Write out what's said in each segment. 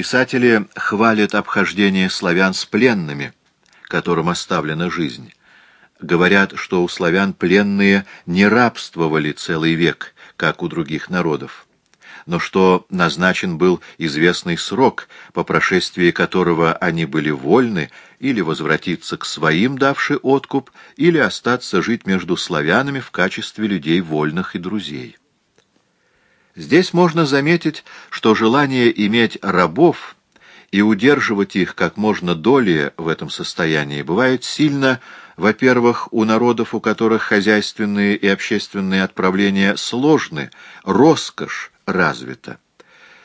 Писатели хвалят обхождение славян с пленными, которым оставлена жизнь. Говорят, что у славян пленные не рабствовали целый век, как у других народов, но что назначен был известный срок, по прошествии которого они были вольны или возвратиться к своим, давши откуп, или остаться жить между славянами в качестве людей вольных и друзей. Здесь можно заметить, что желание иметь рабов и удерживать их как можно долее в этом состоянии бывает сильно, во-первых, у народов, у которых хозяйственные и общественные отправления сложны, роскошь развита.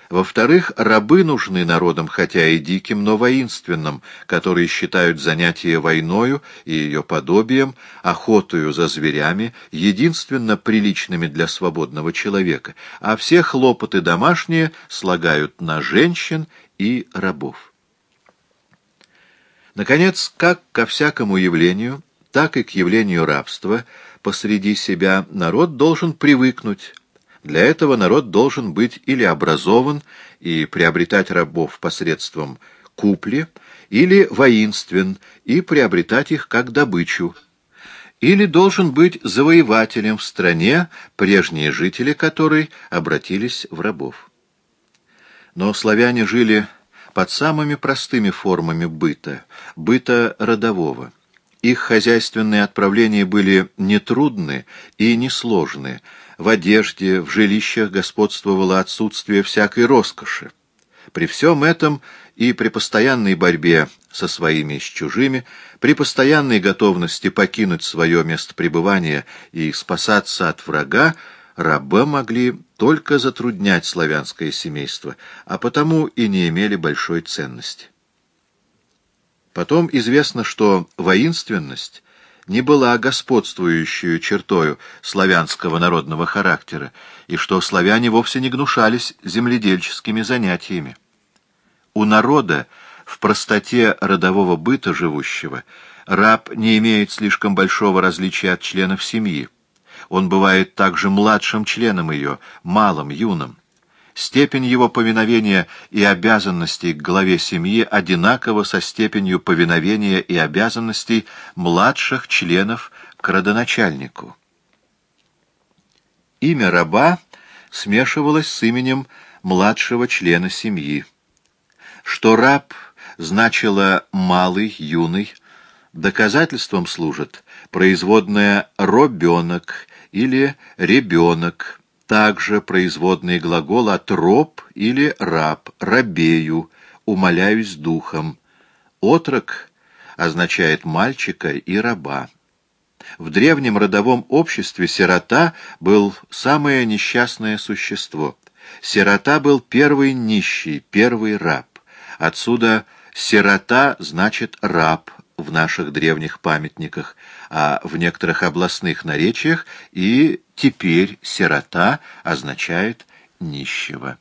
Во-вторых, рабы нужны народам, хотя и диким, но воинственным, которые считают занятие войною и ее подобием, охотою за зверями, единственно приличными для свободного человека, а все хлопоты домашние слагают на женщин и рабов. Наконец, как ко всякому явлению, так и к явлению рабства посреди себя народ должен привыкнуть, для этого народ должен быть или образован и приобретать рабов посредством купли, или воинствен и приобретать их как добычу, или должен быть завоевателем в стране, прежние жители которой обратились в рабов. Но славяне жили под самыми простыми формами быта, быта родового. Их хозяйственные отправления были нетрудны и несложны, в одежде, в жилищах господствовало отсутствие всякой роскоши. При всем этом и при постоянной борьбе со своими и с чужими, при постоянной готовности покинуть свое место пребывания и спасаться от врага, рабы могли только затруднять славянское семейство, а потому и не имели большой ценности. Потом известно, что воинственность не была господствующей чертою славянского народного характера, и что славяне вовсе не гнушались земледельческими занятиями. У народа, в простоте родового быта живущего, раб не имеет слишком большого различия от членов семьи. Он бывает также младшим членом ее, малым, юным. Степень его повиновения и обязанностей к главе семьи одинакова со степенью повиновения и обязанностей младших членов к родоначальнику. Имя раба смешивалось с именем младшего члена семьи. Что раб значило «малый», «юный», доказательством служит производная «робенок» или «ребенок», также производный глагол от роб или раб, рабею, умоляюсь духом. Отрок означает мальчика и раба. В древнем родовом обществе сирота был самое несчастное существо. Сирота был первый нищий, первый раб. Отсюда сирота значит раб, в наших древних памятниках, а в некоторых областных наречиях и теперь «сирота» означает «нищего».